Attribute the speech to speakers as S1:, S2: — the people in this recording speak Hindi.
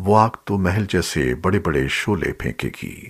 S1: वो आग तो महल जैसे बड़े बड़े शोले फेंकेगी।